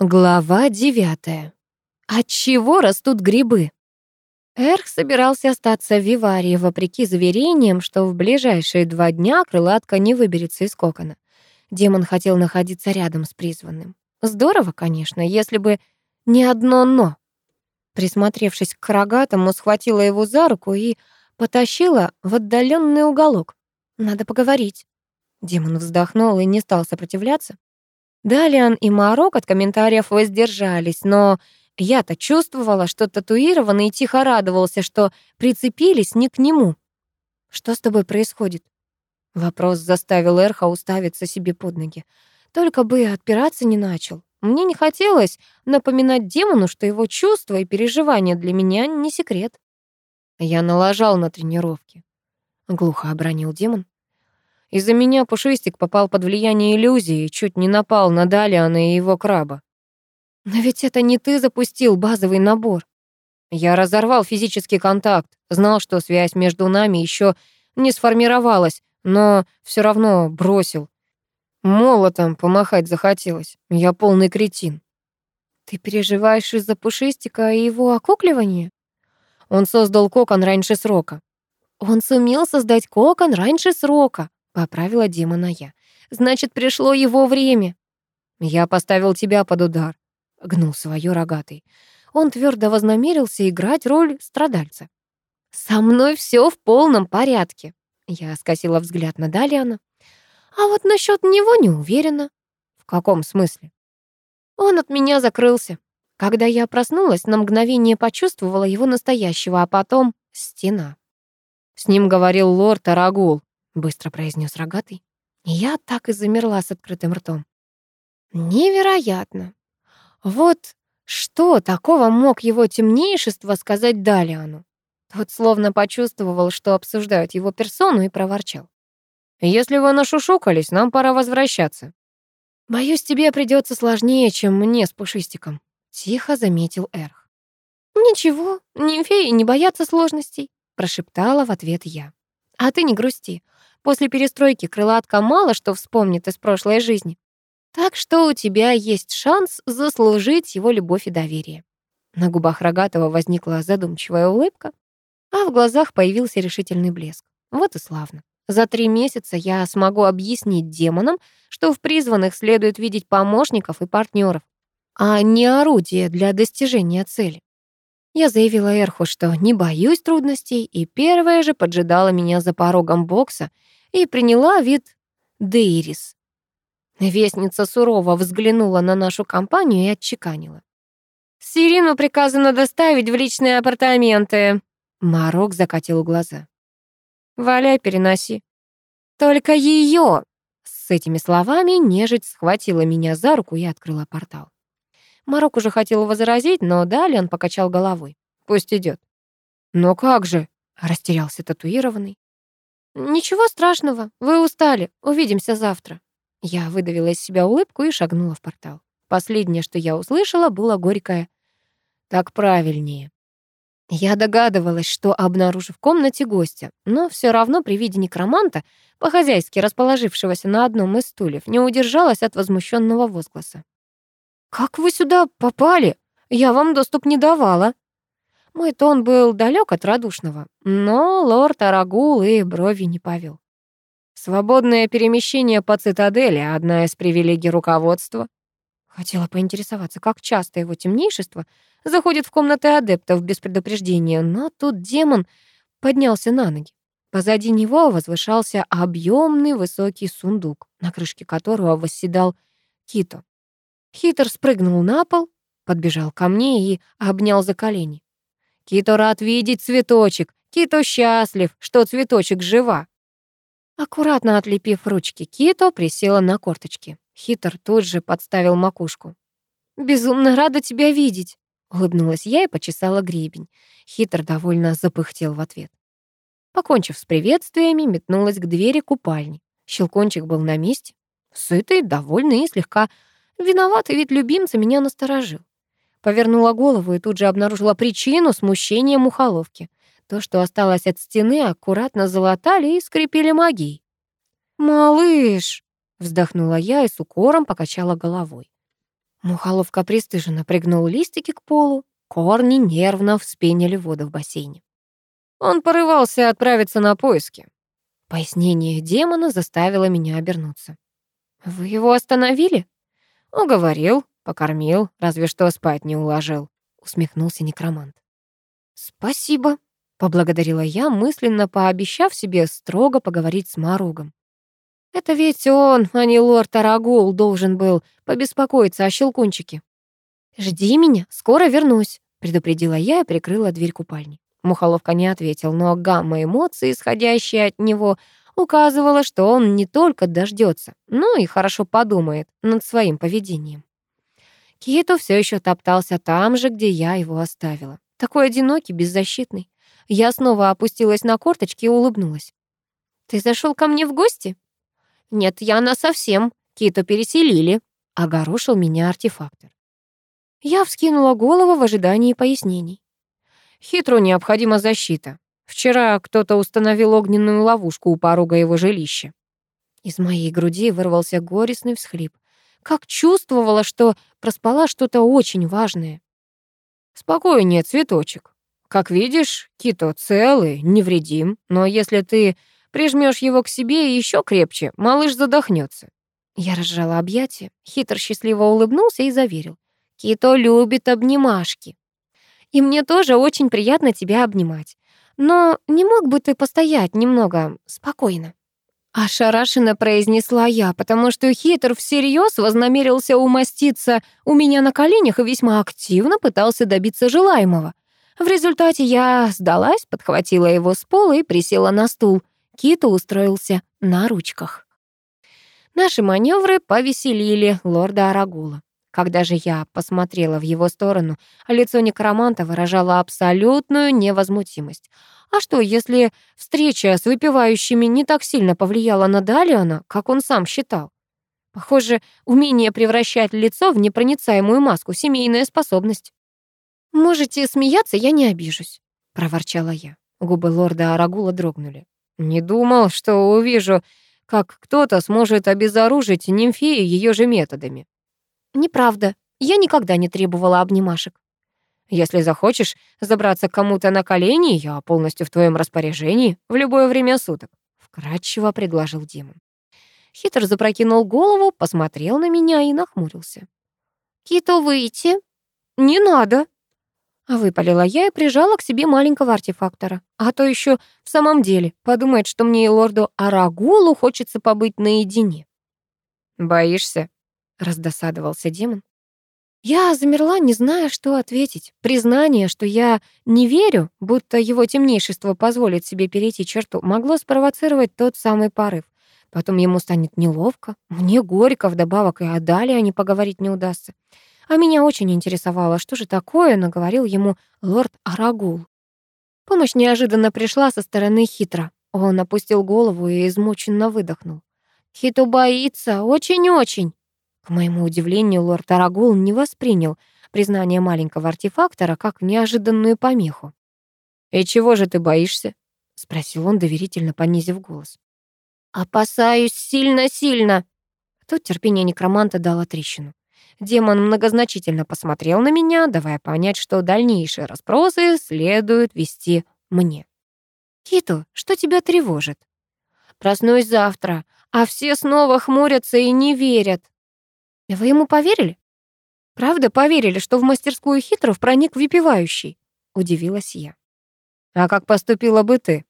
Глава девятая. От чего растут грибы? Эрх собирался остаться в Виварии, вопреки заверениям, что в ближайшие два дня крылатка не выберется из кокона. Демон хотел находиться рядом с призванным. Здорово, конечно, если бы не одно «но». Присмотревшись к рогатому, схватила его за руку и потащила в отдаленный уголок. «Надо поговорить». Демон вздохнул и не стал сопротивляться. Далиан и Марок от комментариев воздержались, но я-то чувствовала, что татуированный тихо радовался, что прицепились не к нему. «Что с тобой происходит?» Вопрос заставил Эрха уставиться себе под ноги. Только бы отпираться не начал. Мне не хотелось напоминать демону, что его чувства и переживания для меня не секрет. Я налажал на тренировки. Глухо обронил демон. Из-за меня Пушистик попал под влияние иллюзии и чуть не напал на Далиана и его краба. Но ведь это не ты запустил базовый набор. Я разорвал физический контакт, знал, что связь между нами еще не сформировалась, но все равно бросил. Молотом помахать захотелось. Я полный кретин. Ты переживаешь из-за Пушистика и его окукливания? Он создал кокон раньше срока. Он сумел создать кокон раньше срока. Поправила демона я. Значит, пришло его время. Я поставил тебя под удар. Гнул свое рогатый. Он твердо вознамерился играть роль страдальца. «Со мной все в полном порядке», — я скосила взгляд на Далиана. «А вот насчет него не уверена». «В каком смысле?» Он от меня закрылся. Когда я проснулась, на мгновение почувствовала его настоящего, а потом — стена. С ним говорил лорд Арагул быстро произнес рогатый. Я так и замерла с открытым ртом. Невероятно. Вот что такого мог его темнейшество сказать Далиану? Тот словно почувствовал, что обсуждают его персону, и проворчал. «Если вы нашушукались, нам пора возвращаться». «Боюсь, тебе придется сложнее, чем мне с Пушистиком», — тихо заметил Эрх. «Ничего, нимфеи не боятся сложностей», — прошептала в ответ я. «А ты не грусти. После перестройки крылатка мало что вспомнит из прошлой жизни. Так что у тебя есть шанс заслужить его любовь и доверие. На губах Рогатого возникла задумчивая улыбка, а в глазах появился решительный блеск. Вот и славно. За три месяца я смогу объяснить демонам, что в призванных следует видеть помощников и партнеров, а не орудие для достижения цели. Я заявила Эрху, что не боюсь трудностей, и первая же поджидала меня за порогом бокса и приняла вид Дейрис. Вестница сурово взглянула на нашу компанию и отчеканила. «Сирину приказано доставить в личные апартаменты». Марок закатил глаза. «Валяй, переноси». «Только ее!» С этими словами нежить схватила меня за руку и открыла портал. Марок уже хотел возразить, но далее он покачал головой. «Пусть идет». «Но как же?» — растерялся татуированный. «Ничего страшного, вы устали, увидимся завтра». Я выдавила из себя улыбку и шагнула в портал. Последнее, что я услышала, было горькое «так правильнее». Я догадывалась, что обнаружу в комнате гостя, но все равно при виде некроманта, по-хозяйски расположившегося на одном из стульев, не удержалась от возмущенного возгласа. «Как вы сюда попали? Я вам доступ не давала». Мой тон был далек от радушного, но лорд Арагул и брови не повел. Свободное перемещение по цитадели — одна из привилегий руководства. Хотела поинтересоваться, как часто его темнейшество заходит в комнаты адептов без предупреждения, но тут демон поднялся на ноги. Позади него возвышался объемный высокий сундук, на крышке которого восседал Кито. Хитр спрыгнул на пол, подбежал ко мне и обнял за колени. Кито рад видеть цветочек. Кито счастлив, что цветочек жива. Аккуратно отлепив ручки, Кито присела на корточки. Хитр тут же подставил макушку. «Безумно рада тебя видеть», — улыбнулась я и почесала гребень. Хитр довольно запыхтел в ответ. Покончив с приветствиями, метнулась к двери купальни. Щелкончик был на месте. Сытый, довольный и слегка виноватый вид любимца меня насторожил. Повернула голову и тут же обнаружила причину смущения мухоловки. То, что осталось от стены, аккуратно залатали и скрепили магией. «Малыш!» — вздохнула я и с укором покачала головой. Мухоловка пристыженно пригнул листики к полу, корни нервно вспенили воду в бассейне. Он порывался отправиться на поиски. Пояснение демона заставило меня обернуться. «Вы его остановили?» «Уговорил, покормил, разве что спать не уложил», — усмехнулся некромант. «Спасибо», — поблагодарила я, мысленно пообещав себе строго поговорить с Маругом. Это ведь он, а не лорд Арагул, должен был побеспокоиться о щелкунчике. «Жди меня, скоро вернусь», — предупредила я и прикрыла дверь купальни. Мухоловка не ответил, но гамма эмоций, исходящая от него, указывала, что он не только дождется, но и хорошо подумает над своим поведением. Киту все еще топтался там же, где я его оставила. Такой одинокий, беззащитный. Я снова опустилась на корточки и улыбнулась. «Ты зашел ко мне в гости?» «Нет, я на совсем. Киту переселили», — огорошил меня артефактор. Я вскинула голову в ожидании пояснений. Хитру необходима защита. Вчера кто-то установил огненную ловушку у порога его жилища. Из моей груди вырвался горестный всхлип. Как чувствовала, что проспала что-то очень важное. Спокойнее, цветочек. Как видишь, Кито целый, невредим, но если ты прижмешь его к себе еще крепче, малыш задохнется. Я разжала объятия, хитро счастливо улыбнулся и заверил. Кито любит обнимашки. И мне тоже очень приятно тебя обнимать. Но не мог бы ты постоять немного спокойно?» Ошарашенно произнесла я, потому что хитр всерьез вознамерился умоститься у меня на коленях и весьма активно пытался добиться желаемого. В результате я сдалась, подхватила его с пола и присела на стул. Кита устроился на ручках. Наши маневры повеселили лорда Арагула. Когда же я посмотрела в его сторону, лицо некроманта выражало абсолютную невозмутимость. А что, если встреча с выпивающими не так сильно повлияла на Далиана, как он сам считал? Похоже, умение превращать лицо в непроницаемую маску — семейная способность. «Можете смеяться, я не обижусь», — проворчала я. Губы лорда Арагула дрогнули. «Не думал, что увижу, как кто-то сможет обезоружить нимфею ее же методами». «Неправда. Я никогда не требовала обнимашек». «Если захочешь забраться к кому-то на колени, я полностью в твоем распоряжении в любое время суток», — вкратчиво предложил демон. Хитр запрокинул голову, посмотрел на меня и нахмурился. «Кито, выйти?» «Не надо!» Выпалила я и прижала к себе маленького артефактора. А то еще в самом деле подумает, что мне и лорду Арагулу хочется побыть наедине. «Боишься?» Раздосадовался демон. Я замерла, не зная, что ответить. Признание, что я не верю, будто его темнейшество позволит себе перейти черту, могло спровоцировать тот самый порыв. Потом ему станет неловко, мне горько, вдобавок и о Далее не поговорить не удастся. А меня очень интересовало, что же такое наговорил ему лорд Арагул. Помощь неожиданно пришла со стороны хитро. Он опустил голову и измученно выдохнул. Хиту боится, очень-очень. К моему удивлению, лорд Арагул не воспринял признание маленького артефактора как неожиданную помеху. «И чего же ты боишься?» — спросил он, доверительно понизив голос. «Опасаюсь сильно-сильно!» Тут терпение некроманта дало трещину. Демон многозначительно посмотрел на меня, давая понять, что дальнейшие расспросы следует вести мне. «Кито, что тебя тревожит?» «Проснусь завтра, а все снова хмурятся и не верят», вы ему поверили? Правда поверили, что в мастерскую хитров проник выпивающий? Удивилась я. А как поступила бы ты?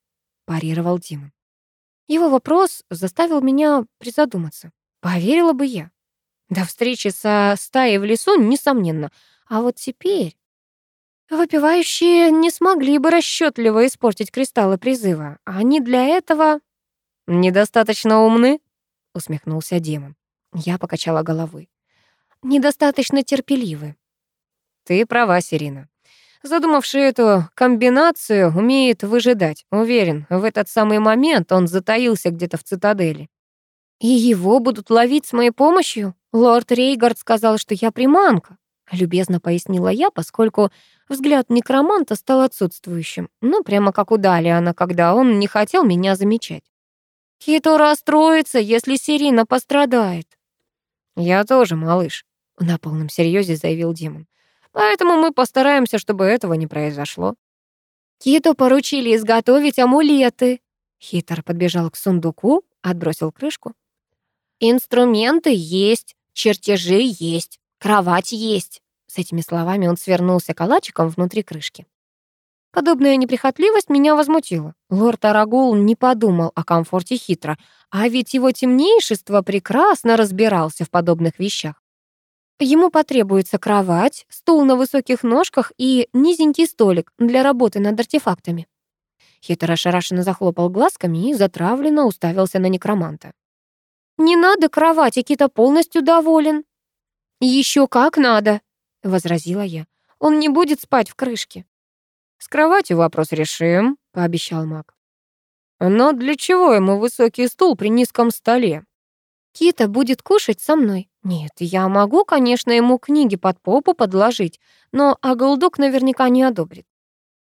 Парировал Дима. Его вопрос заставил меня призадуматься. Поверила бы я. До встречи со стаей в лесу, несомненно. А вот теперь... Выпивающие не смогли бы расчетливо испортить кристаллы призыва. Они для этого... «Недостаточно умны?» — усмехнулся демон. Я покачала головой. Недостаточно терпеливы. Ты права, Сирина. Задумавший эту комбинацию, умеет выжидать. Уверен, в этот самый момент он затаился где-то в цитадели. И его будут ловить с моей помощью? Лорд Рейгард сказал, что я приманка. Любезно пояснила я, поскольку взгляд некроманта стал отсутствующим. Ну, прямо как у Далиана, когда он не хотел меня замечать. Кито расстроится, если Сирина пострадает. «Я тоже, малыш», — На полном серьезе заявил демон. «Поэтому мы постараемся, чтобы этого не произошло». «Киту поручили изготовить амулеты». Хитр подбежал к сундуку, отбросил крышку. «Инструменты есть, чертежи есть, кровать есть». С этими словами он свернулся калачиком внутри крышки. Подобная неприхотливость меня возмутила. Лорд Арагул не подумал о комфорте хитро, а ведь его темнейшество прекрасно разбирался в подобных вещах. Ему потребуется кровать, стул на высоких ножках и низенький столик для работы над артефактами. Хитро ошарашенно захлопал глазками и затравленно уставился на некроманта. «Не надо кровати, Кита полностью доволен». «Еще как надо», — возразила я. «Он не будет спать в крышке». «С кроватью вопрос решим», — пообещал маг. «Но для чего ему высокий стул при низком столе?» «Кита будет кушать со мной. Нет, я могу, конечно, ему книги под попу подложить, но Агалдук наверняка не одобрит.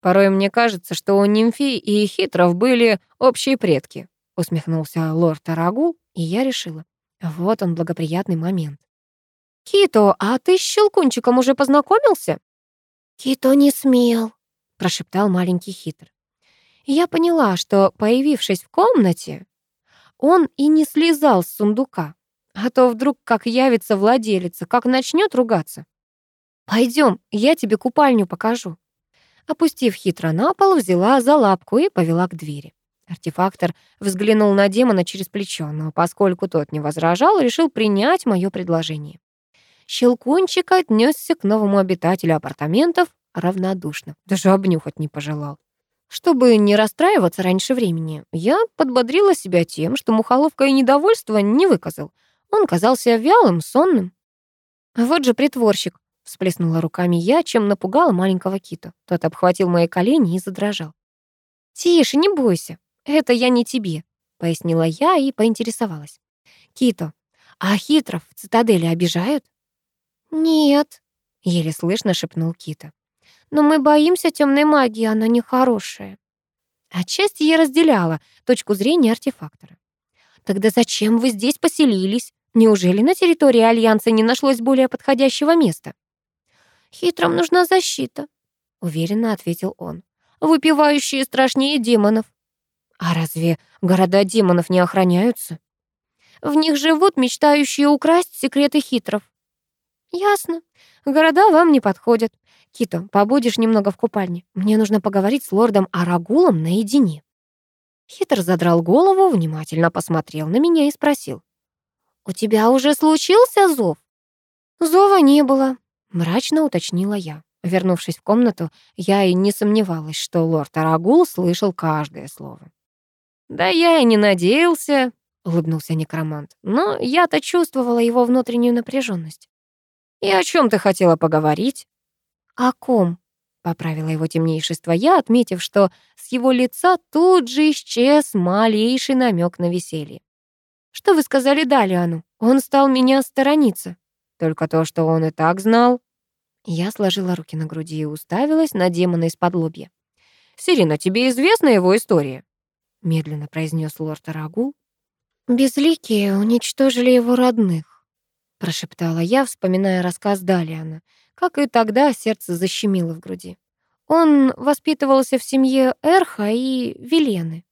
Порой мне кажется, что у нимфей и хитров были общие предки», — усмехнулся лорд Арагул, и я решила. Вот он, благоприятный момент. «Кито, а ты с Щелкунчиком уже познакомился?» «Кито не смел», — прошептал маленький хитр. Я поняла, что, появившись в комнате, он и не слезал с сундука, а то вдруг как явится владелица, как начнет ругаться. Пойдем, я тебе купальню покажу». Опустив хитро на пол, взяла за лапку и повела к двери. Артефактор взглянул на демона через плечо, но поскольку тот не возражал, решил принять мое предложение. Щелкунчик отнесся к новому обитателю апартаментов равнодушно, даже обнюхать не пожелал. Чтобы не расстраиваться раньше времени, я подбодрила себя тем, что мухоловка и недовольства не выказал. Он казался вялым, сонным. «Вот же притворщик», — всплеснула руками я, чем напугала маленького кита. Тот обхватил мои колени и задрожал. «Тише, не бойся, это я не тебе», — пояснила я и поинтересовалась. «Кито, а хитров в цитадели обижают?» «Нет», — еле слышно шепнул Кита. «Но мы боимся темной магии, она нехорошая». Отчасти я разделяла точку зрения артефактора. «Тогда зачем вы здесь поселились? Неужели на территории Альянса не нашлось более подходящего места?» «Хитрым нужна защита», — уверенно ответил он. «Выпивающие страшнее демонов». «А разве города демонов не охраняются?» «В них живут мечтающие украсть секреты хитров», «Ясно. Города вам не подходят. Кито, побудешь немного в купальне. Мне нужно поговорить с лордом Арагулом наедине». Хитр задрал голову, внимательно посмотрел на меня и спросил. «У тебя уже случился зов?» «Зова не было», — мрачно уточнила я. Вернувшись в комнату, я и не сомневалась, что лорд Арагул слышал каждое слово. «Да я и не надеялся», — улыбнулся некромант. «Но я-то чувствовала его внутреннюю напряженность. «И о чем ты хотела поговорить?» «О ком?» — поправила его темнейшество я, отметив, что с его лица тут же исчез малейший намек на веселье. «Что вы сказали Далиану? Он стал меня сторониться». «Только то, что он и так знал». Я сложила руки на груди и уставилась на демона из-под лобья. «Сирина, тебе известна его история?» Медленно произнес лорд Арагул. «Безликие уничтожили его родных прошептала я, вспоминая рассказ Далиана. Как и тогда сердце защемило в груди. Он воспитывался в семье Эрха и Велены.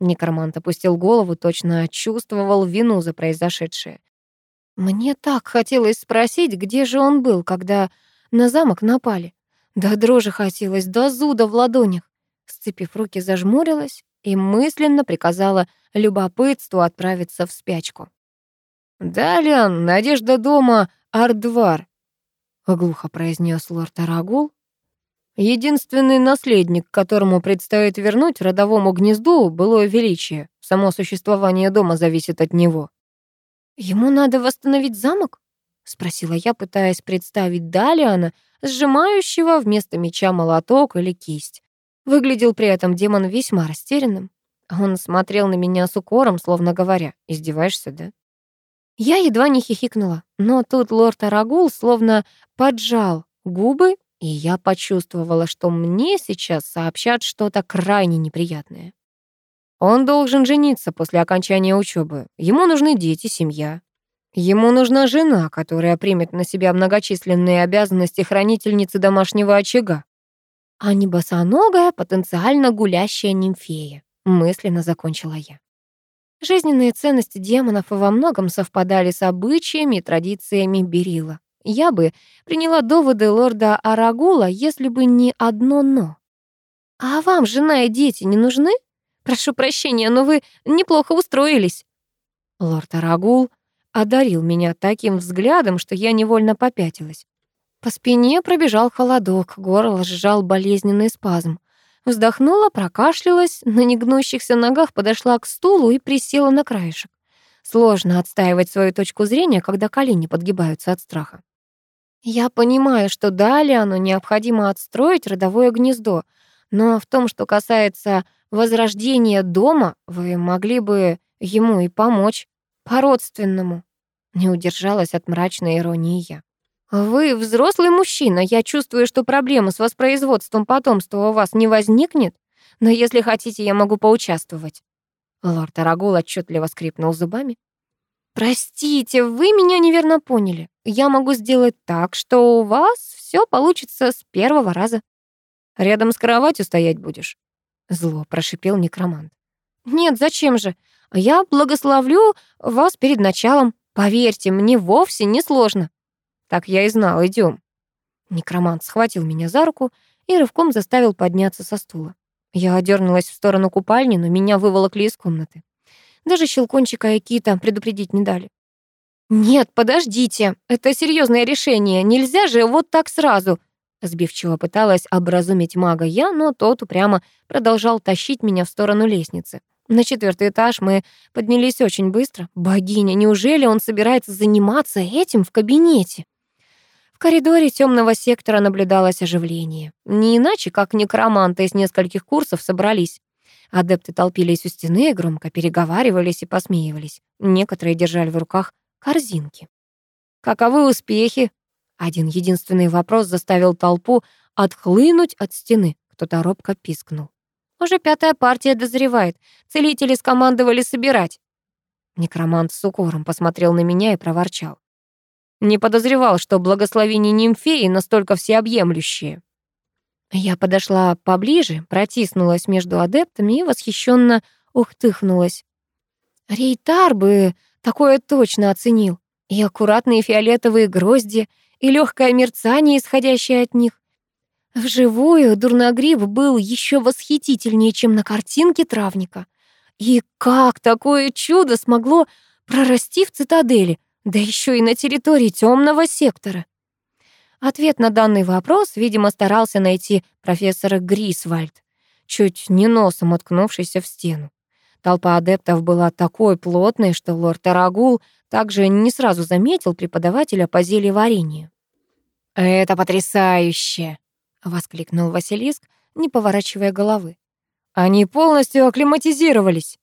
Некромант опустил голову, точно чувствовал вину за произошедшее. Мне так хотелось спросить, где же он был, когда на замок напали. Да дрожи хотелось, до зуда в ладонях. Сцепив руки, зажмурилась и мысленно приказала любопытству отправиться в спячку. «Далее надежда дома Ардвар», — глухо произнес лорд Арагул. «Единственный наследник, которому предстоит вернуть родовому гнезду былое величие. Само существование дома зависит от него». «Ему надо восстановить замок?» — спросила я, пытаясь представить Далиана, сжимающего вместо меча молоток или кисть. Выглядел при этом демон весьма растерянным. Он смотрел на меня с укором, словно говоря, «Издеваешься, да?» Я едва не хихикнула, но тут лорд Арагул словно поджал губы, и я почувствовала, что мне сейчас сообщат что-то крайне неприятное. Он должен жениться после окончания учебы. Ему нужны дети, семья. Ему нужна жена, которая примет на себя многочисленные обязанности хранительницы домашнего очага. А не босоногая, потенциально гулящая нимфея, мысленно закончила я. Жизненные ценности демонов во многом совпадали с обычаями и традициями Берила. Я бы приняла доводы лорда Арагула, если бы не одно «но». «А вам жена и дети не нужны? Прошу прощения, но вы неплохо устроились». Лорд Арагул одарил меня таким взглядом, что я невольно попятилась. По спине пробежал холодок, горло сжал болезненный спазм. Вздохнула, прокашлялась, на негнущихся ногах подошла к стулу и присела на краешек. Сложно отстаивать свою точку зрения, когда колени подгибаются от страха. Я понимаю, что далее оно необходимо отстроить родовое гнездо, но в том, что касается возрождения дома, вы могли бы ему и помочь, по-родственному. Не удержалась от мрачной иронии я. «Вы взрослый мужчина, я чувствую, что проблемы с воспроизводством потомства у вас не возникнет, но если хотите, я могу поучаствовать». Лорд Арагул отчетливо скрипнул зубами. «Простите, вы меня неверно поняли. Я могу сделать так, что у вас все получится с первого раза». «Рядом с кроватью стоять будешь?» Зло прошипел некромант. «Нет, зачем же? Я благословлю вас перед началом. Поверьте, мне вовсе не сложно». Так я и знал, идем. Некромант схватил меня за руку и рывком заставил подняться со стула. Я одернулась в сторону купальни, но меня выволокли из комнаты. Даже щелкончика и предупредить не дали. «Нет, подождите, это серьезное решение, нельзя же вот так сразу!» Сбивчиво пыталась образумить мага я, но тот упрямо продолжал тащить меня в сторону лестницы. На четвертый этаж мы поднялись очень быстро. Богиня, неужели он собирается заниматься этим в кабинете? В коридоре темного сектора наблюдалось оживление. Не иначе, как некроманты из нескольких курсов собрались. Адепты толпились у стены, громко переговаривались и посмеивались. Некоторые держали в руках корзинки. «Каковы успехи?» Один единственный вопрос заставил толпу отхлынуть от стены. Кто-то робко пискнул. «Уже пятая партия дозревает. Целители скомандовали собирать». Некромант с укором посмотрел на меня и проворчал. Не подозревал, что благословение нимфеи настолько всеобъемлющее. Я подошла поближе, протиснулась между адептами и восхищенно ухтыхнулась. Рейтар бы такое точно оценил. И аккуратные фиолетовые грозди, и легкое мерцание, исходящее от них. Вживую дурногриб был еще восхитительнее, чем на картинке травника. И как такое чудо смогло прорасти в цитадели? Да еще и на территории темного сектора. Ответ на данный вопрос, видимо, старался найти профессор Грисвальд, чуть не носом уткнувшийся в стену. Толпа адептов была такой плотной, что лорд Тарагул также не сразу заметил преподавателя по зельеварению. «Это потрясающе!» — воскликнул Василиск, не поворачивая головы. «Они полностью акклиматизировались!»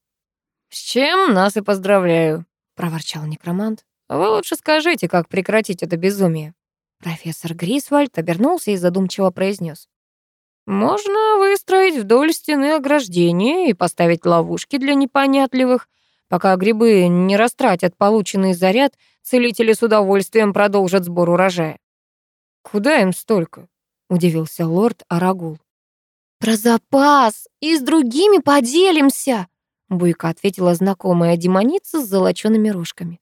«С чем нас и поздравляю!» — проворчал некромант. Вы лучше скажите, как прекратить это безумие. Профессор Грисвальд обернулся и задумчиво произнес. Можно выстроить вдоль стены ограждение и поставить ловушки для непонятливых. Пока грибы не растратят полученный заряд, целители с удовольствием продолжат сбор урожая. «Куда им столько?» — удивился лорд Арагул. «Про запас! И с другими поделимся!» — буйко ответила знакомая демоница с золочёными рожками.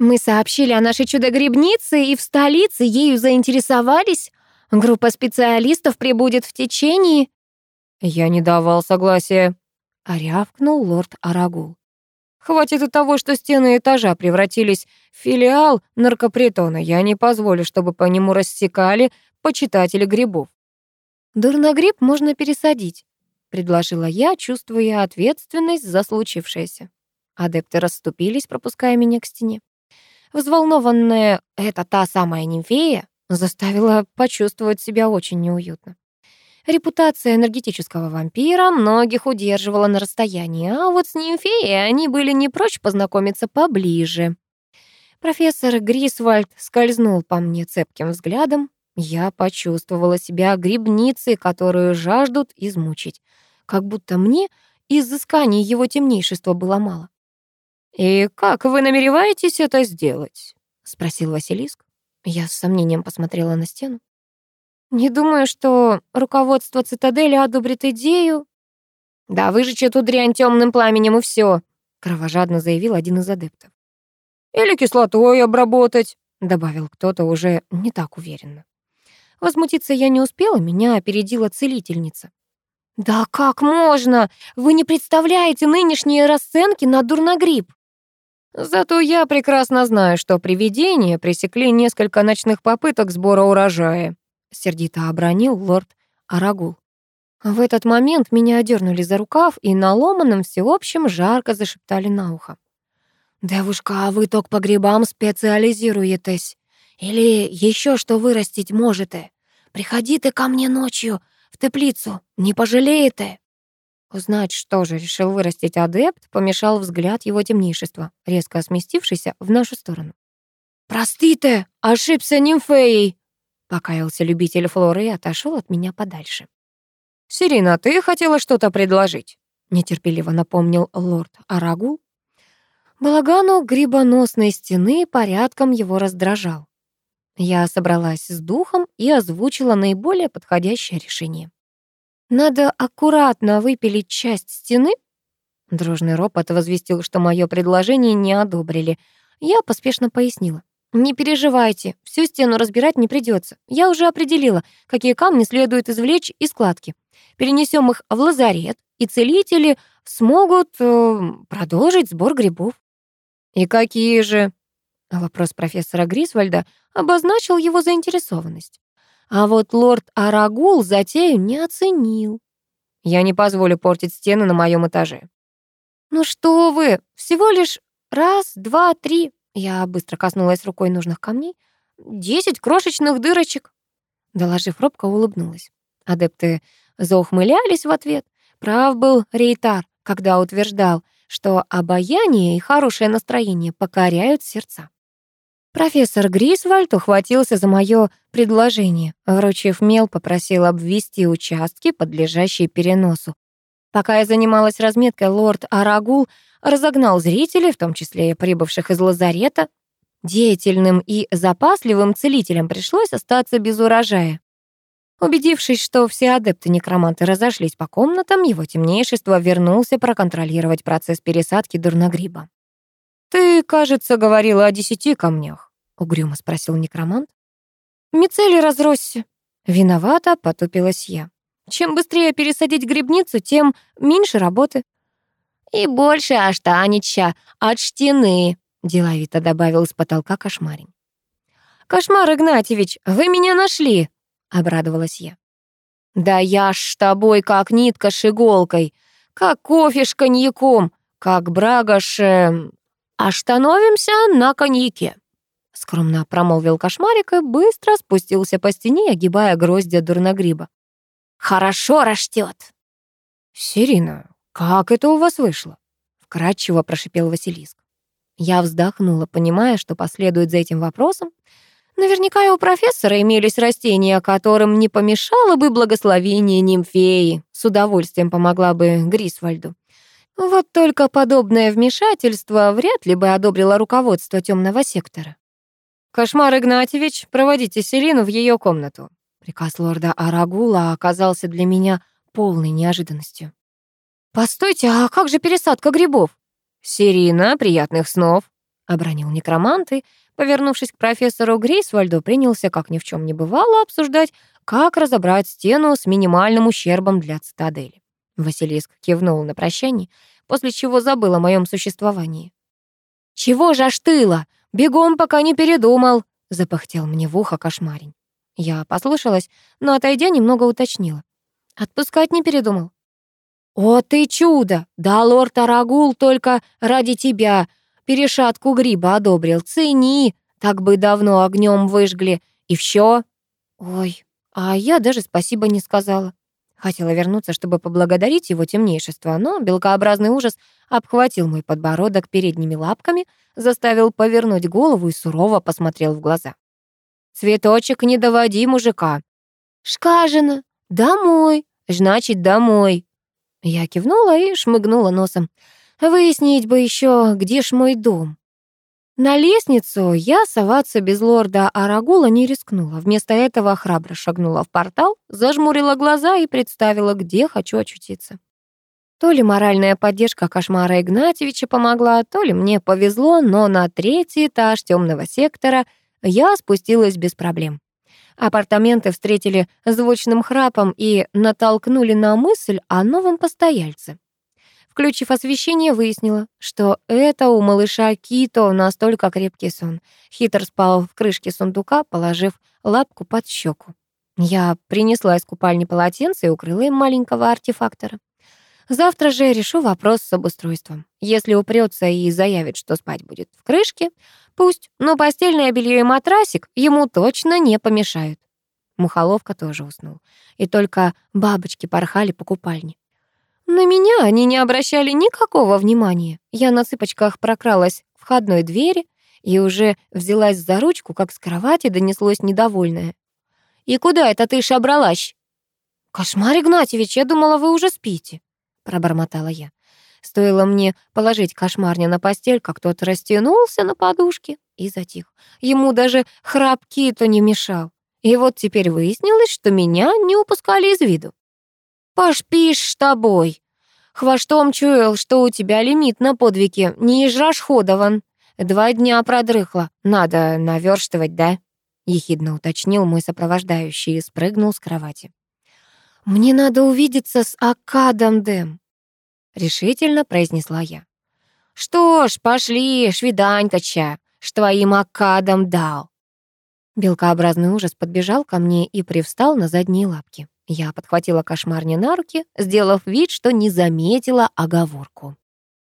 Мы сообщили о нашей чудо-грибнице, и в столице ею заинтересовались. Группа специалистов прибудет в течение...» «Я не давал согласия», — рявкнул лорд Арагул. «Хватит и того, что стены этажа превратились в филиал наркопритона. Я не позволю, чтобы по нему рассекали почитатели грибов». «Дурногриб можно пересадить», — предложила я, чувствуя ответственность за случившееся. Адепты расступились, пропуская меня к стене. Взволнованная «это та самая нимфея» заставила почувствовать себя очень неуютно. Репутация энергетического вампира многих удерживала на расстоянии, а вот с нимфеей они были не прочь познакомиться поближе. Профессор Грисвальд скользнул по мне цепким взглядом. Я почувствовала себя грибницей, которую жаждут измучить. Как будто мне изысканий его темнейшества было мало. «И как вы намереваетесь это сделать?» — спросил Василиск. Я с сомнением посмотрела на стену. «Не думаю, что руководство цитадели одобрит идею». «Да выжечь эту дрянь темным пламенем и все», — кровожадно заявил один из адептов. «Или кислотой обработать», — добавил кто-то уже не так уверенно. Возмутиться я не успела, меня опередила целительница. «Да как можно? Вы не представляете нынешние расценки на дурногрипп!» Зато я прекрасно знаю, что привидения пресекли несколько ночных попыток сбора урожая, сердито обронил лорд Арагул. В этот момент меня одернули за рукав и на ломаном всеобщем жарко зашептали на ухо. «Девушка, а вы только по грибам специализируетесь? Или еще что вырастить можете? Приходите ко мне ночью в теплицу, не пожалеете?» Узнать, что же решил вырастить адепт, помешал взгляд его темнейшества, резко сместившийся в нашу сторону. «Простите, ошибся нимфеей!» Покаялся любитель флоры и отошел от меня подальше. «Сирина, ты хотела что-то предложить?» Нетерпеливо напомнил лорд Арагул. Балагану грибоносной стены порядком его раздражал. Я собралась с духом и озвучила наиболее подходящее решение. Надо аккуратно выпилить часть стены. Дружный ропот возвестил, что мое предложение не одобрили. Я поспешно пояснила. «Не переживайте, всю стену разбирать не придется. Я уже определила, какие камни следует извлечь из складки. Перенесем их в лазарет, и целители смогут э, продолжить сбор грибов». «И какие же?» Вопрос профессора Грисвальда обозначил его заинтересованность. А вот лорд Арагул затею не оценил. Я не позволю портить стены на моем этаже. Ну что вы, всего лишь раз, два, три. Я быстро коснулась рукой нужных камней. Десять крошечных дырочек. Доложив робко, улыбнулась. Адепты заухмылялись в ответ. Прав был Рейтар, когда утверждал, что обаяние и хорошее настроение покоряют сердца. Профессор Грисвальд ухватился за мое предложение. Вручив мел, попросил обвести участки, подлежащие переносу. Пока я занималась разметкой, лорд Арагул разогнал зрителей, в том числе и прибывших из лазарета. Деятельным и запасливым целителям пришлось остаться без урожая. Убедившись, что все адепты-некроманты разошлись по комнатам, его темнейшество вернулся проконтролировать процесс пересадки дурногриба. «Ты, кажется, говорила о десяти камнях», — угрюмо спросил некромант. «Мицелий разросся». Виновата, потупилась я. Чем быстрее пересадить грибницу, тем меньше работы. «И больше аштанича от штины», — деловито добавил с потолка кошмарень. «Кошмар Игнатьевич, вы меня нашли!» — обрадовалась я. «Да я ж с тобой как нитка с иголкой, как кофе с коньяком, как брага с... «Остановимся на коньяке», — скромно промолвил кошмарик и быстро спустился по стене, огибая гроздья дурногриба. «Хорошо растет». «Сирина, как это у вас вышло?» — вкратчиво прошипел Василиск. Я вздохнула, понимая, что последует за этим вопросом. Наверняка и у профессора имелись растения, которым не помешало бы благословение нимфеи. С удовольствием помогла бы Грисвальду. Вот только подобное вмешательство вряд ли бы одобрило руководство темного сектора. «Кошмар Игнатьевич, проводите Селину в ее комнату». Приказ лорда Арагула оказался для меня полной неожиданностью. «Постойте, а как же пересадка грибов?» «Сирина, приятных снов», — обронил некромант и, повернувшись к профессору Грейсвальду, принялся, как ни в чем не бывало, обсуждать, как разобрать стену с минимальным ущербом для цитадели. Василиск кивнул на прощание, после чего забыл о моем существовании. «Чего же аж тыло? Бегом, пока не передумал!» — запахтел мне в ухо кошмарень. Я послушалась, но, отойдя, немного уточнила. «Отпускать не передумал?» «О, ты чудо! Да лорд Арагул только ради тебя перешатку гриба одобрил. Цени! Так бы давно огнем выжгли. И все. «Ой, а я даже спасибо не сказала. Хотела вернуться, чтобы поблагодарить его темнейшество, но белкообразный ужас обхватил мой подбородок передними лапками, заставил повернуть голову и сурово посмотрел в глаза. «Цветочек, не доводи мужика!» «Шкажина! Домой! Значит, домой!» Я кивнула и шмыгнула носом. Выяснить бы еще, где ж мой дом. На лестницу я соваться без лорда Арагула не рискнула. Вместо этого храбро шагнула в портал, зажмурила глаза и представила, где хочу очутиться. То ли моральная поддержка кошмара Игнатьевича помогла, то ли мне повезло, но на третий этаж темного сектора я спустилась без проблем. Апартаменты встретили звучным храпом и натолкнули на мысль о новом постояльце. Включив освещение, выяснила, что это у малыша Кито настолько крепкий сон. Хитр спал в крышке сундука, положив лапку под щеку. Я принесла из купальни полотенце и укрыла им маленького артефактора. Завтра же решу вопрос с обустройством. Если упрется и заявит, что спать будет в крышке, пусть, но постельное белье и матрасик ему точно не помешают. Мухоловка тоже уснул. И только бабочки порхали по купальне. На меня они не обращали никакого внимания. Я на цыпочках прокралась в входной двери и уже взялась за ручку, как с кровати донеслось недовольное. «И куда это ты шабралась?» «Кошмар, Игнатьевич, я думала, вы уже спите», — пробормотала я. Стоило мне положить кошмарня на постель, как тот растянулся на подушке и затих. Ему даже храпки-то не мешал. И вот теперь выяснилось, что меня не упускали из виду. «Пошпишь с тобой. Хвостом чуял, что у тебя лимит на подвиги не израсходован. Два дня продрыхла. Надо наверстывать, да?» Ехидно уточнил мой сопровождающий и спрыгнул с кровати. «Мне надо увидеться с Акадом Дэм», — решительно произнесла я. «Что ж, пошли, швиданькача, с твоим Акадом дал». Белкообразный ужас подбежал ко мне и привстал на задние лапки. Я подхватила кошмарня на руки, сделав вид, что не заметила оговорку.